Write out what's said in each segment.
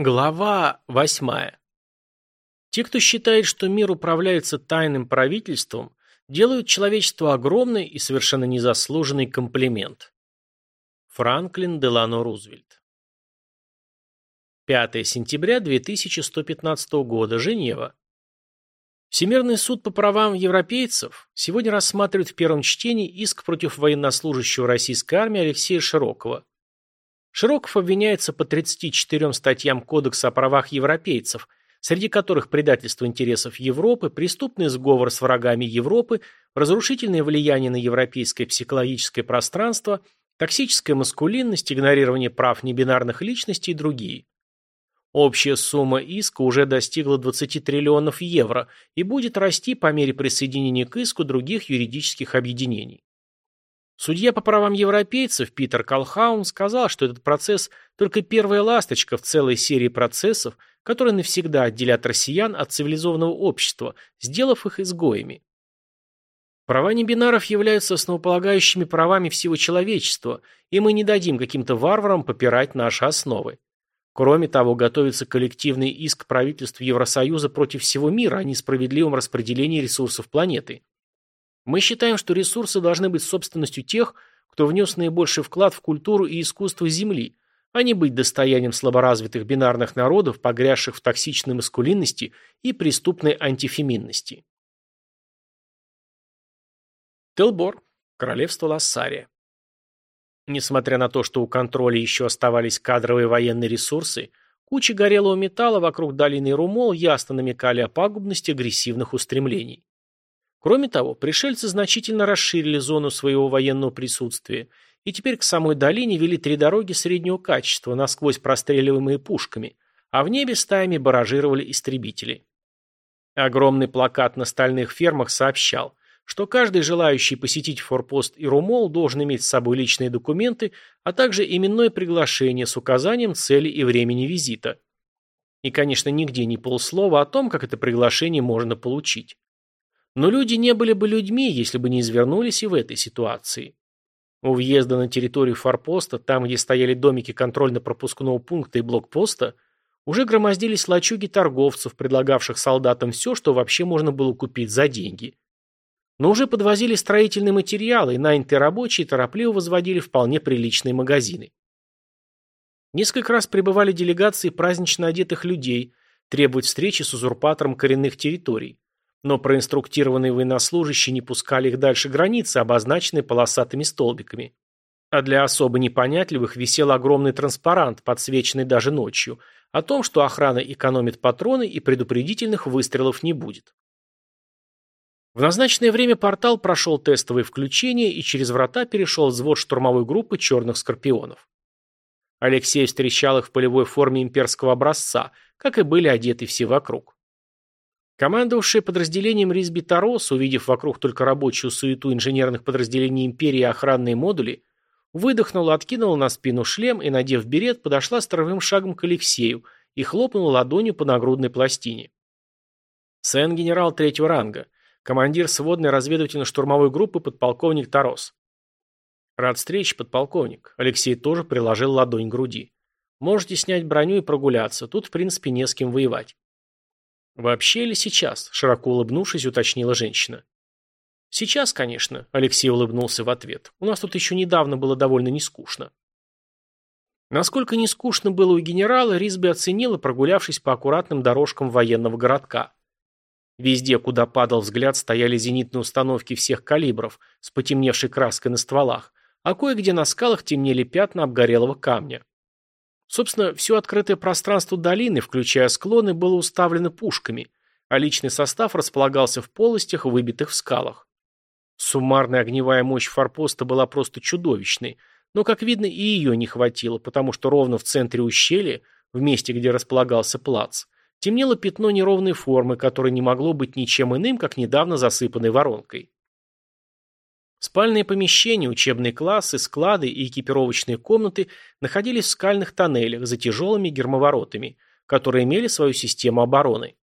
Глава восьмая. Те, кто считает, что мир управляется тайным правительством, делают человечеству огромный и совершенно незаслуженный комплимент. Франклин Делано Рузвельт. 5 сентября 2115 года. Женева. Всемирный суд по правам европейцев сегодня рассматривает в первом чтении иск против военнослужащего российской армии Алексея Широкого. Широков обвиняется по 34 статьям Кодекса о правах европейцев, среди которых предательство интересов Европы, преступный сговор с врагами Европы, разрушительное влияние на европейское психологическое пространство, токсическая маскулинность, игнорирование прав небинарных личностей и другие. Общая сумма иска уже достигла 20 триллионов евро и будет расти по мере присоединения к иску других юридических объединений. Судья по правам европейцев Питер Калхаун сказал, что этот процесс только первая ласточка в целой серии процессов, которые навсегда отделят россиян от цивилизованного общества, сделав их изгоями. Права небинаров являются основополагающими правами всего человечества, и мы не дадим каким-то варварам попирать наши основы. Кроме того, готовится коллективный иск правительств Евросоюза против всего мира о несправедливом распределении ресурсов планеты. Мы считаем, что ресурсы должны быть собственностью тех, кто внес наибольший вклад в культуру и искусство Земли, а не быть достоянием слаборазвитых бинарных народов, погрязших в токсичной маскулинности и преступной антифеминности. Телбор. Королевство Лассария. Несмотря на то, что у контроля еще оставались кадровые военные ресурсы, кучи горелого металла вокруг долины Румол ясно намекали о пагубности агрессивных устремлений. Кроме того, пришельцы значительно расширили зону своего военного присутствия, и теперь к самой долине вели три дороги среднего качества, насквозь простреливаемые пушками, а в небе стаями баражировали истребители. Огромный плакат на стальных фермах сообщал, что каждый желающий посетить форпост Ирумол должен иметь с собой личные документы, а также именное приглашение с указанием цели и времени визита. И, конечно, нигде не полслова о том, как это приглашение можно получить. Но люди не были бы людьми, если бы не извернулись и в этой ситуации. У въезда на территорию форпоста, там, где стояли домики контрольно-пропускного пункта и блокпоста, уже громоздились лачуги торговцев, предлагавших солдатам все, что вообще можно было купить за деньги. Но уже подвозили строительные материалы, и нанятые рабочие торопливо возводили вполне приличные магазины. Несколько раз прибывали делегации празднично одетых людей, требовать встречи с узурпатором коренных территорий но проинструктированные военнослужащие не пускали их дальше границы, обозначенные полосатыми столбиками. А для особо непонятливых висел огромный транспарант, подсвеченный даже ночью, о том, что охрана экономит патроны и предупредительных выстрелов не будет. В назначенное время портал прошел тестовое включение и через врата перешел взвод штурмовой группы черных скорпионов. Алексей встречал их в полевой форме имперского образца, как и были одеты все вокруг. Командовавший подразделением Ризби Тарос, увидев вокруг только рабочую суету инженерных подразделений Империи и охранные модули, выдохнула, откинула на спину шлем и, надев берет, подошла строевым шагом к Алексею и хлопнула ладонью по нагрудной пластине. Сен генерал третьего ранга, командир сводной разведывательно-штурмовой группы подполковник Тарос. Рад встрече, подполковник. Алексей тоже приложил ладонь к груди. Можете снять броню и прогуляться, тут в принципе не с кем воевать. «Вообще или сейчас?» – широко улыбнувшись, уточнила женщина. «Сейчас, конечно», – Алексей улыбнулся в ответ. «У нас тут еще недавно было довольно нескучно». Насколько нескучно было у генерала, Ризби оценила, прогулявшись по аккуратным дорожкам военного городка. Везде, куда падал взгляд, стояли зенитные установки всех калибров с потемневшей краской на стволах, а кое-где на скалах темнели пятна обгорелого камня. Собственно, все открытое пространство долины, включая склоны, было уставлено пушками, а личный состав располагался в полостях, выбитых в скалах. Суммарная огневая мощь форпоста была просто чудовищной, но, как видно, и ее не хватило, потому что ровно в центре ущелья, в месте, где располагался плац, темнело пятно неровной формы, которое не могло быть ничем иным, как недавно засыпанной воронкой. Спальные помещения, учебные классы, склады и экипировочные комнаты находились в скальных тоннелях за тяжелыми гермоворотами, которые имели свою систему обороны.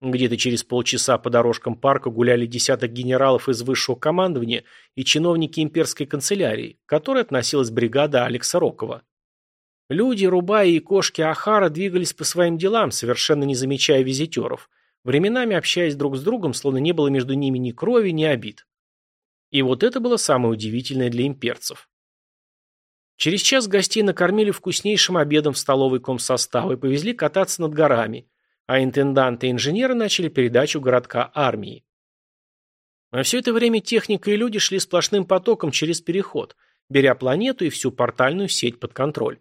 Где-то через полчаса по дорожкам парка гуляли десяток генералов из высшего командования и чиновники имперской канцелярии, к которой относилась бригада Алекса Рокова. Люди, Рубаи и кошки Ахара двигались по своим делам, совершенно не замечая визитеров, временами общаясь друг с другом, словно не было между ними ни крови, ни обид. И вот это было самое удивительное для имперцев. Через час гостей накормили вкуснейшим обедом в столовой комсостава и повезли кататься над горами, а интенданты и инженеры начали передачу городка армии. А все это время техника и люди шли сплошным потоком через переход, беря планету и всю портальную сеть под контроль.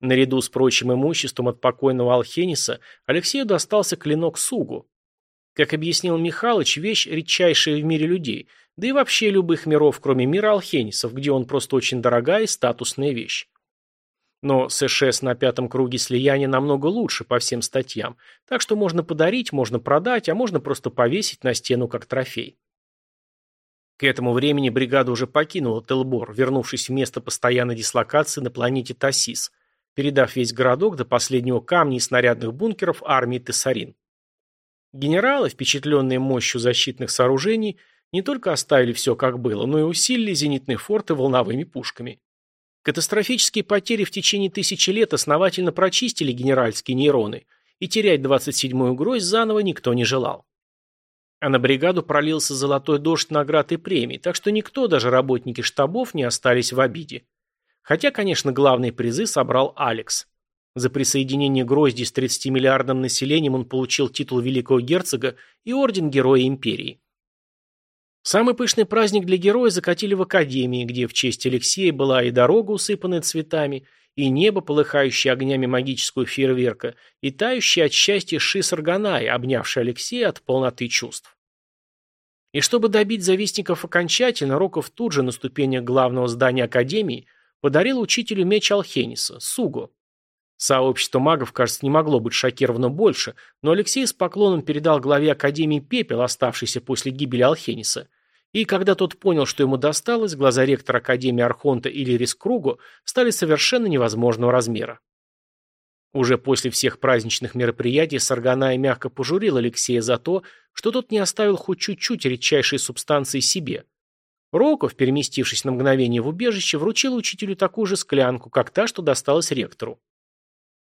Наряду с прочим имуществом от покойного Алхениса Алексею достался клинок Сугу. Как объяснил Михалыч, вещь редчайшая в мире людей, да и вообще любых миров, кроме мира Алхенисов, где он просто очень дорогая и статусная вещь. Но СШС на пятом круге слияния намного лучше по всем статьям, так что можно подарить, можно продать, а можно просто повесить на стену как трофей. К этому времени бригада уже покинула Телбор, вернувшись в место постоянной дислокации на планете Тассис, передав весь городок до последнего камня и снарядных бункеров армии Тессарин. Генералы, впечатленные мощью защитных сооружений, не только оставили все как было, но и усилили зенитные форты волновыми пушками. Катастрофические потери в течение тысячи лет основательно прочистили генеральские нейроны, и терять 27-ю гроздь заново никто не желал. А на бригаду пролился золотой дождь наград и премий, так что никто, даже работники штабов, не остались в обиде. Хотя, конечно, главные призы собрал Алекс. За присоединение Грозди с 30-миллиардным населением он получил титул великого герцога и орден Героя Империи. Самый пышный праздник для героя закатили в Академии, где в честь Алексея была и дорога, усыпанная цветами, и небо, полыхающее огнями магического фейерверка, и тающий от счастья Ши Сарганай, обнявший Алексея от полноты чувств. И чтобы добить завистников окончательно, Роков тут же на ступенях главного здания Академии – подарил учителю меч Алхениса, Суго. Сообщество магов, кажется, не могло быть шокировано больше, но Алексей с поклоном передал главе Академии пепел, оставшийся после гибели Алхениса. И когда тот понял, что ему досталось, глаза ректора Академии Архонта Иллирис Кругу стали совершенно невозможного размера. Уже после всех праздничных мероприятий Сарганая мягко пожурил Алексея за то, что тот не оставил хоть чуть-чуть редчайшей субстанции себе – Роков, переместившись на мгновение в убежище, вручил учителю такую же склянку, как та, что досталась ректору.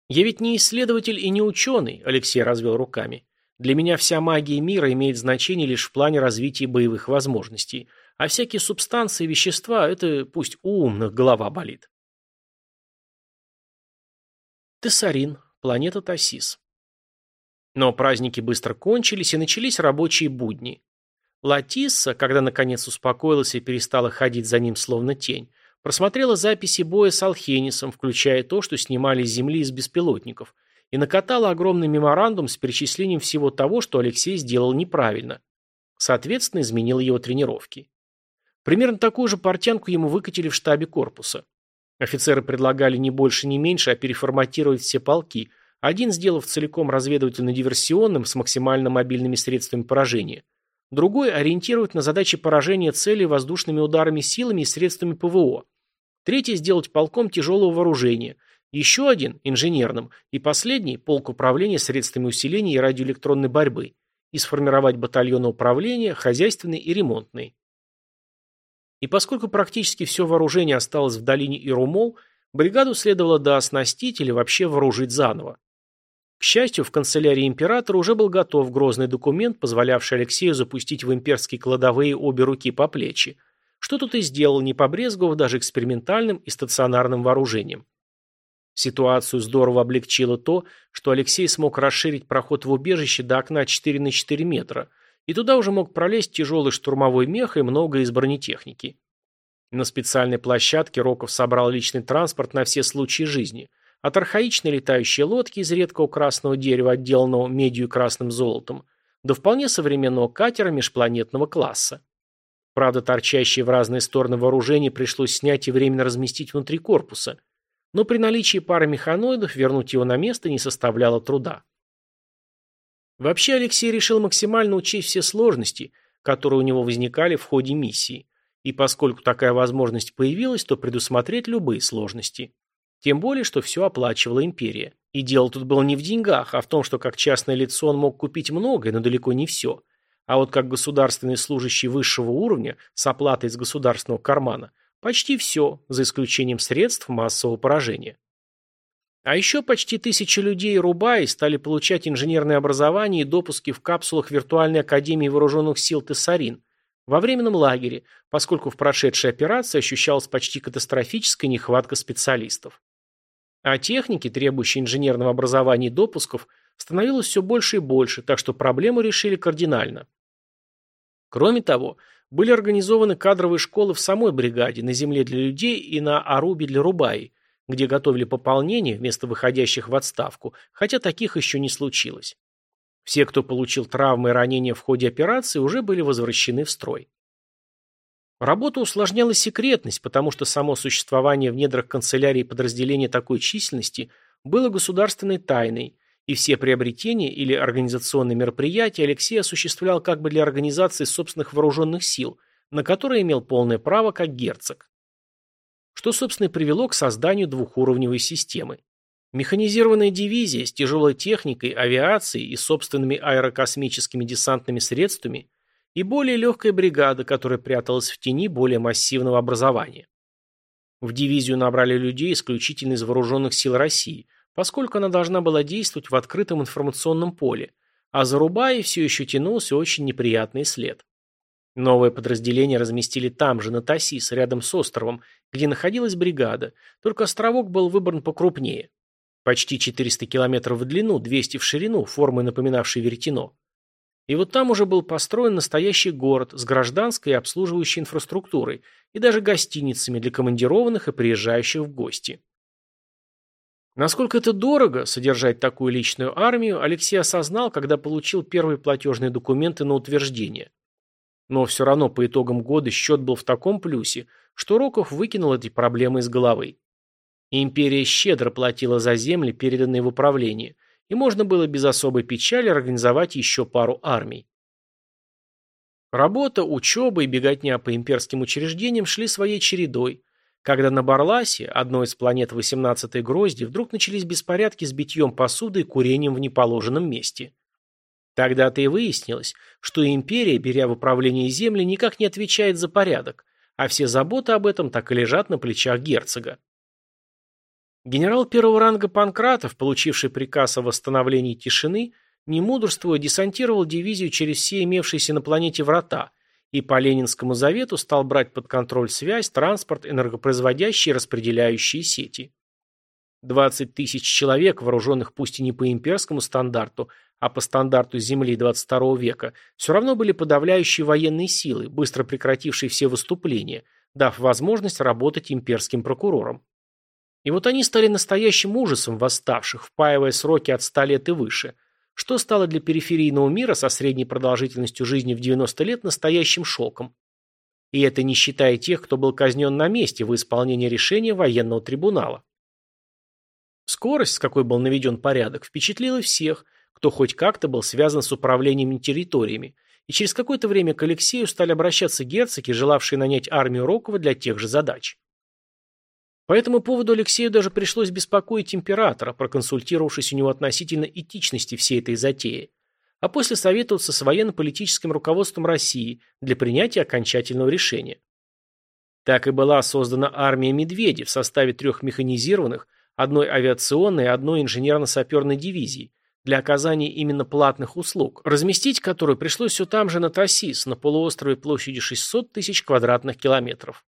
«Я ведь не исследователь и не ученый», — Алексей развел руками. «Для меня вся магия мира имеет значение лишь в плане развития боевых возможностей, а всякие субстанции и вещества — это пусть у умных голова болит». Тессарин, планета Тассис. Но праздники быстро кончились, и начались рабочие будни. Латисса, когда наконец успокоилась и перестала ходить за ним словно тень, просмотрела записи боя с Алхенисом, включая то, что снимали с Земли из беспилотников, и накатала огромный меморандум с перечислением всего того, что Алексей сделал неправильно. Соответственно, изменил его тренировки. Примерно такую же портянку ему выкатили в штабе корпуса. Офицеры предлагали не больше, не меньше, а переформатировать все полки, один сделав целиком разведывательно-диверсионным с максимально мобильными средствами поражения – Другой ориентировать на задачи поражения цели воздушными ударами силами и средствами ПВО. Третий сделать полком тяжелого вооружения. Еще один – инженерным. И последний – полк управления средствами усиления и радиоэлектронной борьбы. И сформировать батальоны управления, хозяйственные и ремонтные. И поскольку практически все вооружение осталось в долине Ирумол, бригаду следовало дооснастить или вообще вооружить заново. К счастью, в канцелярии императора уже был готов грозный документ, позволявший Алексею запустить в имперские кладовые обе руки по плечи, что тут и сделал, не побрезговав даже экспериментальным и стационарным вооружением. Ситуацию здорово облегчило то, что Алексей смог расширить проход в убежище до окна 4 на 4 метра, и туда уже мог пролезть тяжелый штурмовой мех и многое из бронетехники. На специальной площадке Роков собрал личный транспорт на все случаи жизни – от архаичной летающей лодки из редкого красного дерева, отделанного медью и красным золотом, до вполне современного катера межпланетного класса. Правда, торчащие в разные стороны вооружения пришлось снять и временно разместить внутри корпуса, но при наличии пары механоидов вернуть его на место не составляло труда. Вообще Алексей решил максимально учесть все сложности, которые у него возникали в ходе миссии, и поскольку такая возможность появилась, то предусмотреть любые сложности. Тем более, что все оплачивала империя. И дело тут было не в деньгах, а в том, что как частное лицо он мог купить многое, но далеко не все. А вот как государственный служащий высшего уровня с оплатой из государственного кармана, Почти все, за исключением средств массового поражения. А еще почти тысячи людей Рубаи стали получать инженерное образование и допуски в капсулах Виртуальной Академии Вооруженных Сил Тессарин во временном лагере, поскольку в прошедшей операции ощущалась почти катастрофическая нехватка специалистов. А техники, требующие инженерного образования и допусков, становилось все больше и больше, так что проблему решили кардинально. Кроме того, были организованы кадровые школы в самой бригаде, на земле для людей и на Арубе для Рубаи, где готовили пополнение вместо выходящих в отставку, хотя таких еще не случилось. Все, кто получил травмы и ранения в ходе операции, уже были возвращены в строй. Работу усложняла секретность, потому что само существование в недрах канцелярии подразделения такой численности было государственной тайной, и все приобретения или организационные мероприятия Алексей осуществлял как бы для организации собственных вооруженных сил, на которые имел полное право как герцог. Что, собственно, и привело к созданию двухуровневой системы. Механизированная дивизия с тяжелой техникой, авиацией и собственными аэрокосмическими десантными средствами и более легкая бригада, которая пряталась в тени более массивного образования. В дивизию набрали людей исключительно из вооруженных сил России, поскольку она должна была действовать в открытом информационном поле, а за Рубаей все еще тянулся очень неприятный след. Новое подразделение разместили там же, на Тассис, рядом с островом, где находилась бригада, только островок был выбран покрупнее. Почти 400 километров в длину, 200 в ширину, формой напоминавшей веретено. И вот там уже был построен настоящий город с гражданской и обслуживающей инфраструктурой и даже гостиницами для командированных и приезжающих в гости. Насколько это дорого, содержать такую личную армию, Алексей осознал, когда получил первые платежные документы на утверждение. Но все равно по итогам года счет был в таком плюсе, что Роков выкинул эти проблемы из головы. Империя щедро платила за земли, переданные в управление – и можно было без особой печали организовать еще пару армий. Работа, учеба и беготня по имперским учреждениям шли своей чередой, когда на Барласе, одной из планет 18-й грозди, вдруг начались беспорядки с битьем посуды и курением в неположенном месте. Тогда-то и выяснилось, что империя, беря в управление земли, никак не отвечает за порядок, а все заботы об этом так и лежат на плечах герцога. Генерал первого ранга Панкратов, получивший приказ о восстановлении тишины, не мудрствуя, десантировал дивизию через все имевшиеся на планете врата и по Ленинскому завету стал брать под контроль связь, транспорт, энергопроизводящие и распределяющие сети. 20 тысяч человек, вооруженных пусть и не по имперскому стандарту, а по стандарту Земли 22 века, все равно были подавляющие военные силы, быстро прекратившие все выступления, дав возможность работать имперским прокурором. И вот они стали настоящим ужасом восставших, впаивая сроки от 100 лет и выше, что стало для периферийного мира со средней продолжительностью жизни в 90 лет настоящим шоком. И это не считая тех, кто был казнен на месте в исполнении решения военного трибунала. Скорость, с какой был наведен порядок, впечатлила всех, кто хоть как-то был связан с управлением территориями, и через какое-то время к Алексею стали обращаться герцоги, желавшие нанять армию Рокова для тех же задач. По этому поводу Алексею даже пришлось беспокоить императора, проконсультировавшись у него относительно этичности всей этой затеи, а после советоваться с военно-политическим руководством России для принятия окончательного решения. Так и была создана армия «Медведей» в составе трех механизированных, одной авиационной и одной инженерно-саперной дивизии, для оказания именно платных услуг, разместить которую пришлось все там же на Тассис, на полуострове площадью 600 тысяч квадратных километров.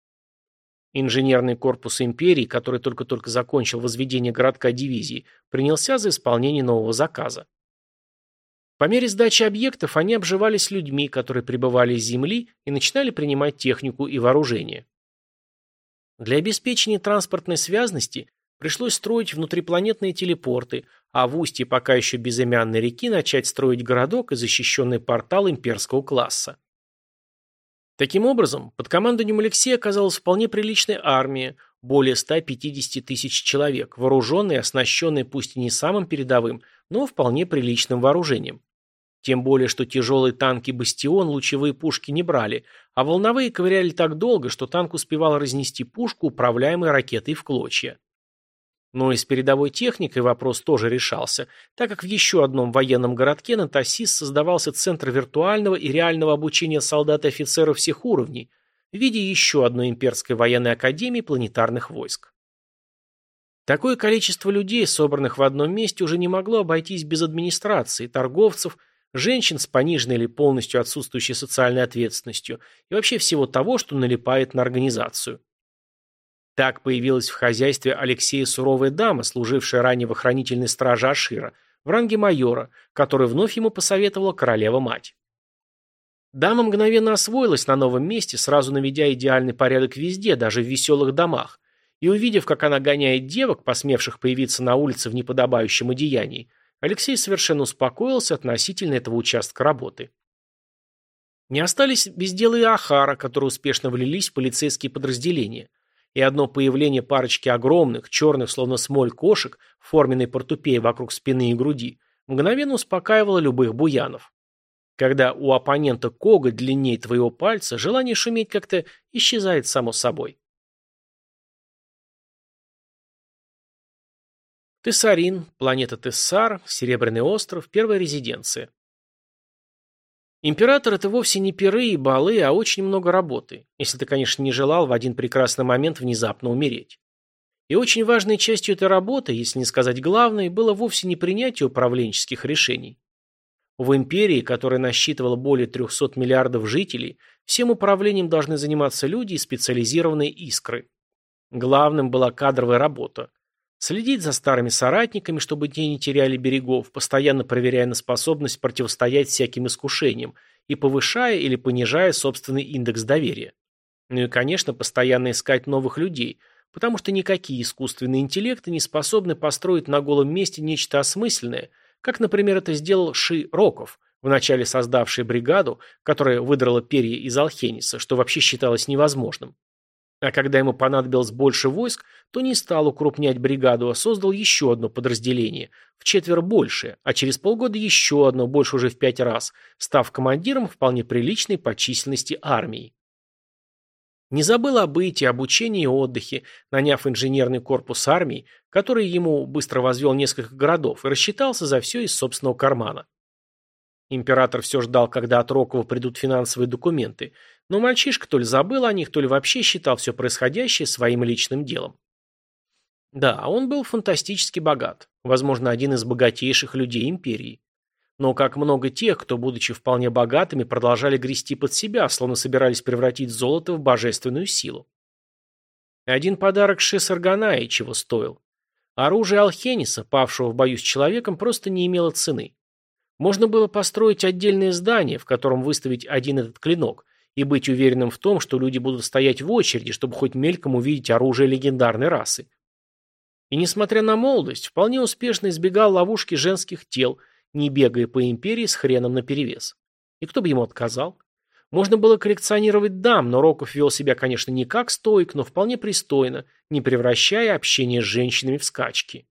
Инженерный корпус империи, который только-только закончил возведение городка дивизии, принялся за исполнение нового заказа. По мере сдачи объектов они обживались людьми, которые прибывали с Земли и начинали принимать технику и вооружение. Для обеспечения транспортной связности пришлось строить внутрипланетные телепорты, а в устье пока еще безымянной реки начать строить городок и защищенный портал имперского класса. Таким образом, под командованием Алексея оказалась вполне приличная армия, более 150 тысяч человек, вооруженные и оснащенные пусть и не самым передовым, но вполне приличным вооружением. Тем более, что тяжелые танки «Бастион» лучевые пушки не брали, а волновые ковыряли так долго, что танк успевал разнести пушку, управляемой ракетой в клочья. Но и с передовой техникой вопрос тоже решался, так как в еще одном военном городке на Тассис создавался центр виртуального и реального обучения солдат и офицеров всех уровней, в виде еще одной имперской военной академии планетарных войск. Такое количество людей, собранных в одном месте, уже не могло обойтись без администрации, торговцев, женщин с пониженной или полностью отсутствующей социальной ответственностью и вообще всего того, что налипает на организацию. Так появилась в хозяйстве Алексея суровая дама, служившая ранее в охранительной страже Ашира, в ранге майора, который вновь ему посоветовала королева-мать. Дама мгновенно освоилась на новом месте, сразу наведя идеальный порядок везде, даже в веселых домах, и увидев, как она гоняет девок, посмевших появиться на улице в неподобающем одеянии, Алексей совершенно успокоился относительно этого участка работы. Не остались без дела и Ахара, которые успешно влились в полицейские подразделения, и одно появление парочки огромных, черных, словно смоль кошек, форменной портупее вокруг спины и груди, мгновенно успокаивало любых буянов. Когда у оппонента коготь длиннее твоего пальца, желание шуметь как-то исчезает само собой. Тессарин, планета Тессар, Серебряный остров, первая резиденция. Император – это вовсе не пиры и балы, а очень много работы, если ты, конечно, не желал в один прекрасный момент внезапно умереть. И очень важной частью этой работы, если не сказать главной, было вовсе не принятие управленческих решений. В империи, которая насчитывала более 300 миллиардов жителей, всем управлением должны заниматься люди и специализированные искры. Главным была кадровая работа. Следить за старыми соратниками, чтобы те не теряли берегов, постоянно проверяя на способность противостоять всяким искушениям и повышая или понижая собственный индекс доверия. Ну и, конечно, постоянно искать новых людей, потому что никакие искусственные интеллекты не способны построить на голом месте нечто осмысленное, как, например, это сделал Ши Роков, вначале создавший бригаду, которая выдрала перья из Алхениса, что вообще считалось невозможным. А когда ему понадобилось больше войск, то не стал укрупнять бригаду, а создал еще одно подразделение, в четверо больше, а через полгода еще одно, больше уже в пять раз, став командиром вполне приличной по численности армии. Не забыл о быте, обучении и отдыхе, наняв инженерный корпус армии, который ему быстро возвел несколько городов и рассчитался за все из собственного кармана. Император все ждал, когда от Рокова придут финансовые документы, но мальчишка то ли забыл о них, то ли вообще считал все происходящее своим личным делом. Да, он был фантастически богат, возможно, один из богатейших людей империи. Но как много тех, кто, будучи вполне богатыми, продолжали грести под себя, словно собирались превратить золото в божественную силу. Один подарок Шесарганаи чего стоил. Оружие Алхениса, павшего в бою с человеком, просто не имело цены. Можно было построить отдельное здание, в котором выставить один этот клинок, и быть уверенным в том, что люди будут стоять в очереди, чтобы хоть мельком увидеть оружие легендарной расы. И несмотря на молодость, вполне успешно избегал ловушки женских тел, не бегая по империи с хреном наперевес. И кто бы ему отказал? Можно было коллекционировать дам, но Роков вел себя, конечно, не как стоик, но вполне пристойно, не превращая общение с женщинами в скачки.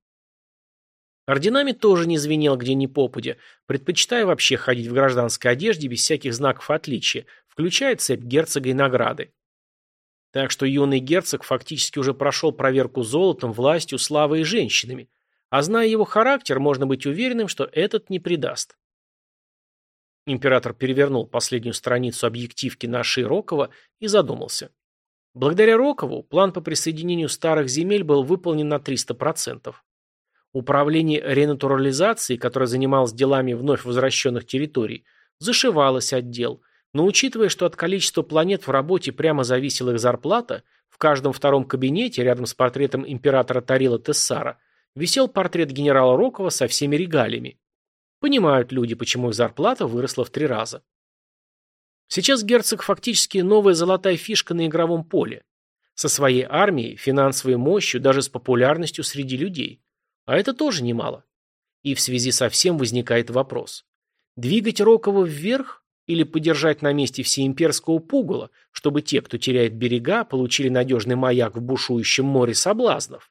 Орденами тоже не звенел где ни попадя, предпочитая вообще ходить в гражданской одежде без всяких знаков отличия, включая цепь герцога и награды. Так что юный герцог фактически уже прошел проверку золотом, властью, славой и женщинами, а зная его характер, можно быть уверенным, что этот не предаст. Император перевернул последнюю страницу объективки на Рокова и задумался. Благодаря Рокову план по присоединению старых земель был выполнен на 300%. Управление ренатурализацией, которое занималось делами вновь возвращенных территорий, зашивалось отдел, но учитывая, что от количества планет в работе прямо зависела их зарплата, в каждом втором кабинете рядом с портретом императора Тарила Тессара висел портрет генерала Рокова со всеми регалиями. Понимают люди, почему их зарплата выросла в три раза. Сейчас герцог фактически новая золотая фишка на игровом поле. Со своей армией, финансовой мощью, даже с популярностью среди людей. А это тоже немало. И в связи со всем возникает вопрос. Двигать Рокова вверх или подержать на месте всеимперского пугала, чтобы те, кто теряет берега, получили надежный маяк в бушующем море соблазнов?